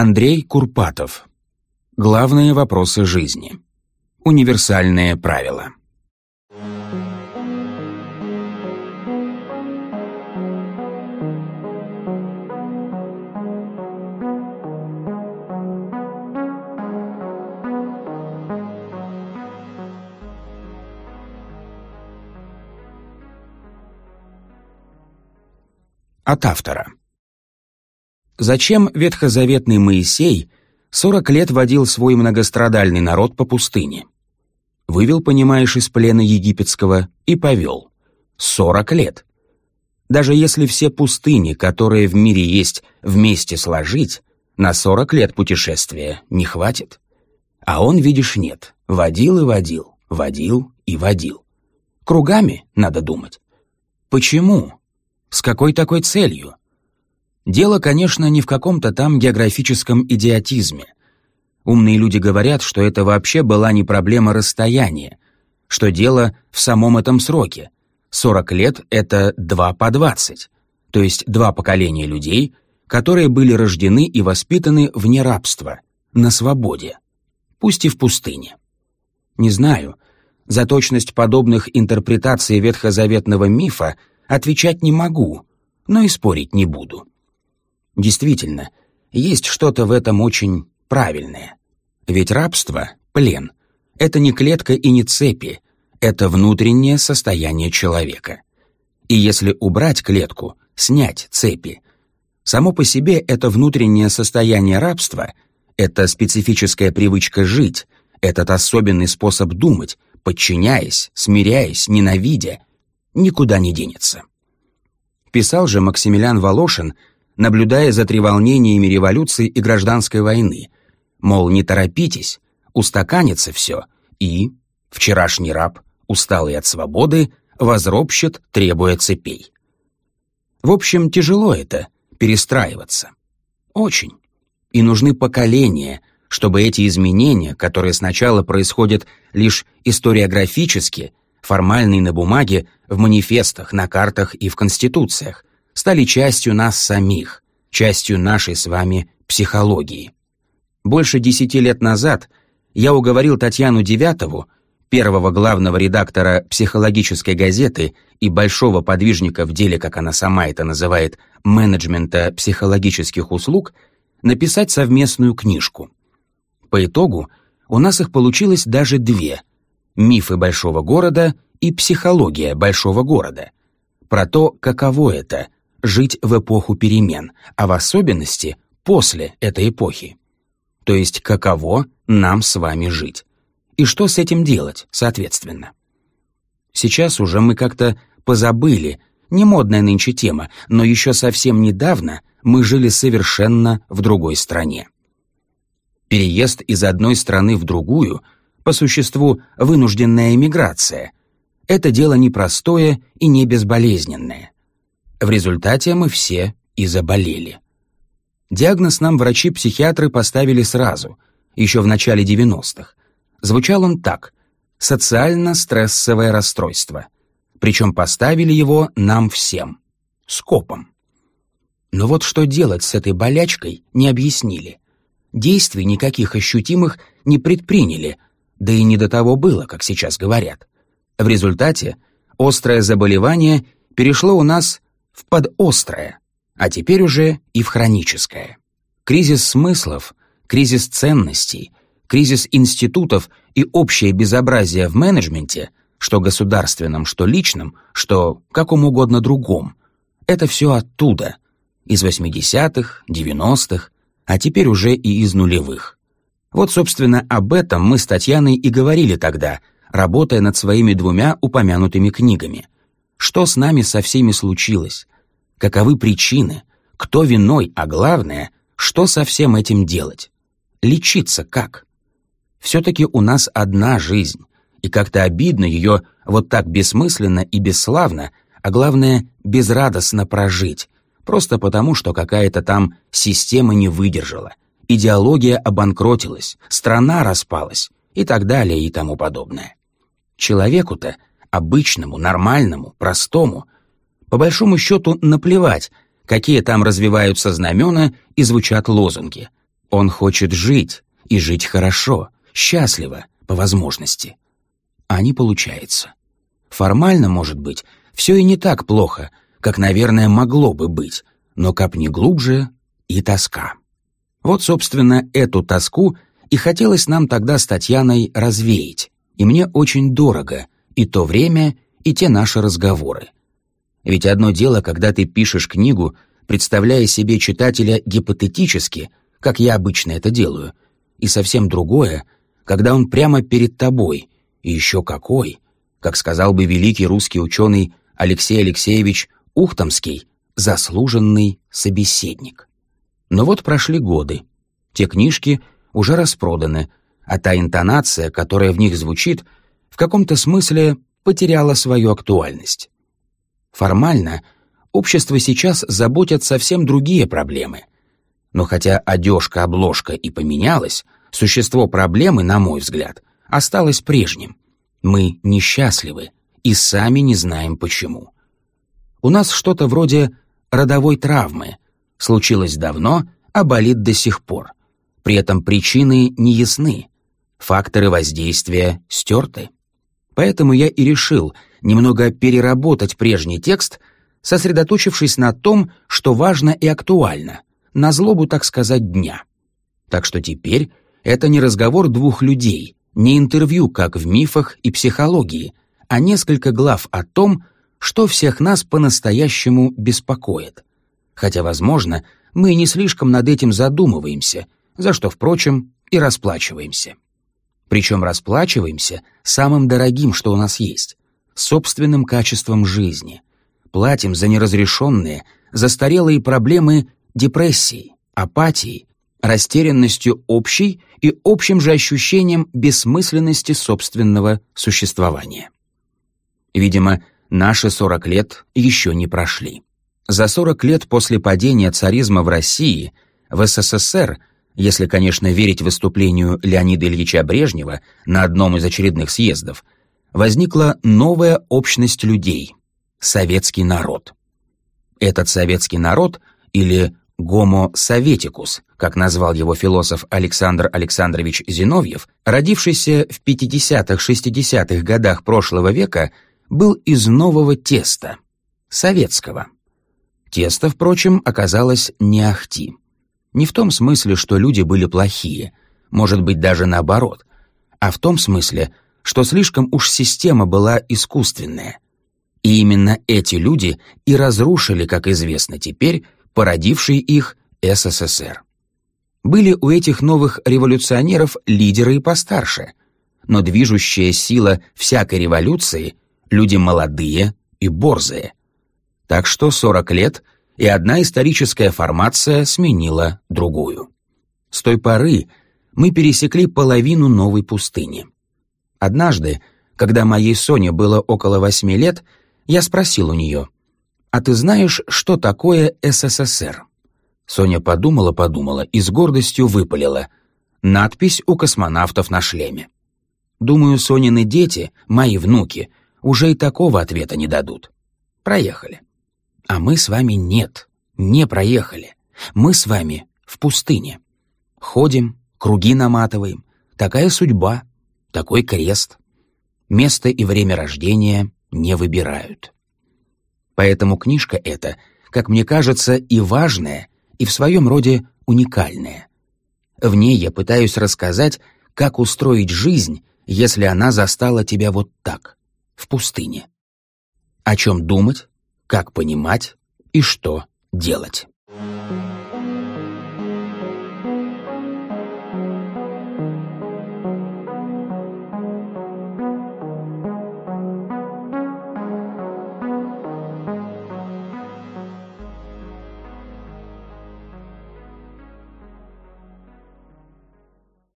Андрей Курпатов. Главные вопросы жизни. Универсальные правила. От автора. Зачем ветхозаветный Моисей сорок лет водил свой многострадальный народ по пустыне? Вывел, понимаешь, из плена египетского и повел. Сорок лет. Даже если все пустыни, которые в мире есть, вместе сложить, на сорок лет путешествия не хватит. А он, видишь, нет. Водил и водил, водил и водил. Кругами, надо думать. Почему? С какой такой целью? Дело, конечно, не в каком-то там географическом идиотизме. Умные люди говорят, что это вообще была не проблема расстояния, что дело в самом этом сроке. 40 лет — это 2 по 20, то есть два поколения людей, которые были рождены и воспитаны вне рабства, на свободе, пусть и в пустыне. Не знаю, за точность подобных интерпретаций ветхозаветного мифа отвечать не могу, но и спорить не буду. Действительно, есть что-то в этом очень правильное. Ведь рабство, плен, это не клетка и не цепи, это внутреннее состояние человека. И если убрать клетку, снять цепи, само по себе это внутреннее состояние рабства, это специфическая привычка жить, этот особенный способ думать, подчиняясь, смиряясь, ненавидя, никуда не денется. Писал же Максимилиан Волошин наблюдая за треволнениями революции и гражданской войны. Мол, не торопитесь, устаканится все, и вчерашний раб, усталый от свободы, возропщет, требуя цепей. В общем, тяжело это — перестраиваться. Очень. И нужны поколения, чтобы эти изменения, которые сначала происходят лишь историографически, формальные на бумаге, в манифестах, на картах и в конституциях, стали частью нас самих, частью нашей с вами психологии. Больше десяти лет назад я уговорил Татьяну Девятову, первого главного редактора психологической газеты и большого подвижника в деле, как она сама это называет, менеджмента психологических услуг, написать совместную книжку. По итогу у нас их получилось даже две «Мифы большого города» и «Психология большого города», про то, каково это жить в эпоху перемен, а в особенности после этой эпохи. То есть каково нам с вами жить. И что с этим делать, соответственно. Сейчас уже мы как-то позабыли, не модная нынче тема, но еще совсем недавно мы жили совершенно в другой стране. Переезд из одной страны в другую, по существу вынужденная эмиграция, это дело непростое и не безболезненное. В результате мы все и заболели. Диагноз нам врачи-психиатры поставили сразу, еще в начале 90-х. Звучал он так – социально-стрессовое расстройство. Причем поставили его нам всем. Скопом. Но вот что делать с этой болячкой, не объяснили. Действий никаких ощутимых не предприняли, да и не до того было, как сейчас говорят. В результате острое заболевание перешло у нас в подострое, а теперь уже и в хроническое. Кризис смыслов, кризис ценностей, кризис институтов и общее безобразие в менеджменте, что государственном, что личном, что каком угодно другом, это все оттуда, из 80-х, 90-х, а теперь уже и из нулевых. Вот, собственно, об этом мы с Татьяной и говорили тогда, работая над своими двумя упомянутыми книгами. Что с нами со всеми случилось? каковы причины, кто виной, а главное, что со всем этим делать. Лечиться как? Все-таки у нас одна жизнь, и как-то обидно ее вот так бессмысленно и бесславно, а главное, безрадостно прожить, просто потому, что какая-то там система не выдержала, идеология обанкротилась, страна распалась и так далее и тому подобное. Человеку-то, обычному, нормальному, простому – по большому счету наплевать, какие там развиваются знамена и звучат лозунги. Он хочет жить, и жить хорошо, счастливо, по возможности. А не получается. Формально, может быть, все и не так плохо, как, наверное, могло бы быть, но копни глубже и тоска. Вот, собственно, эту тоску и хотелось нам тогда с Татьяной развеять, и мне очень дорого и то время, и те наши разговоры. Ведь одно дело, когда ты пишешь книгу, представляя себе читателя гипотетически, как я обычно это делаю, и совсем другое, когда он прямо перед тобой, и еще какой, как сказал бы великий русский ученый Алексей Алексеевич Ухтомский, заслуженный собеседник. Но вот прошли годы. Те книжки уже распроданы, а та интонация, которая в них звучит, в каком-то смысле потеряла свою актуальность. Формально общество сейчас заботят совсем другие проблемы. Но хотя одежка-обложка и поменялась, существо проблемы, на мой взгляд, осталось прежним. Мы несчастливы и сами не знаем почему. У нас что-то вроде родовой травмы. Случилось давно, а болит до сих пор. При этом причины не ясны, факторы воздействия стерты. Поэтому я и решил немного переработать прежний текст, сосредоточившись на том, что важно и актуально, на злобу, так сказать, дня. Так что теперь это не разговор двух людей, не интервью, как в мифах и психологии, а несколько глав о том, что всех нас по-настоящему беспокоит. Хотя, возможно, мы не слишком над этим задумываемся, за что, впрочем, и расплачиваемся. Причем расплачиваемся самым дорогим, что у нас есть — собственным качеством жизни. Платим за неразрешенные, застарелые проблемы депрессии, апатии, растерянностью общей и общим же ощущением бессмысленности собственного существования. Видимо, наши 40 лет еще не прошли. За 40 лет после падения царизма в России в СССР если, конечно, верить выступлению Леонида Ильича Брежнева на одном из очередных съездов, возникла новая общность людей — советский народ. Этот советский народ, или «гомо советикус», как назвал его философ Александр Александрович Зиновьев, родившийся в 50-60-х годах прошлого века, был из нового теста — советского. Тесто, впрочем, оказалось не ахти — не в том смысле, что люди были плохие, может быть, даже наоборот, а в том смысле, что слишком уж система была искусственная. И именно эти люди и разрушили, как известно теперь, породивший их СССР. Были у этих новых революционеров лидеры и постарше, но движущая сила всякой революции — люди молодые и борзые. Так что 40 лет — и одна историческая формация сменила другую. С той поры мы пересекли половину новой пустыни. Однажды, когда моей Соне было около восьми лет, я спросил у нее, «А ты знаешь, что такое СССР?» Соня подумала-подумала и с гордостью выпалила. Надпись у космонавтов на шлеме. Думаю, Сонины дети, мои внуки, уже и такого ответа не дадут. Проехали. А мы с вами нет, не проехали. Мы с вами в пустыне. Ходим, круги наматываем. Такая судьба, такой крест. Место и время рождения не выбирают. Поэтому книжка эта, как мне кажется, и важная, и в своем роде уникальная. В ней я пытаюсь рассказать, как устроить жизнь, если она застала тебя вот так, в пустыне. О чем думать, как понимать и что делать.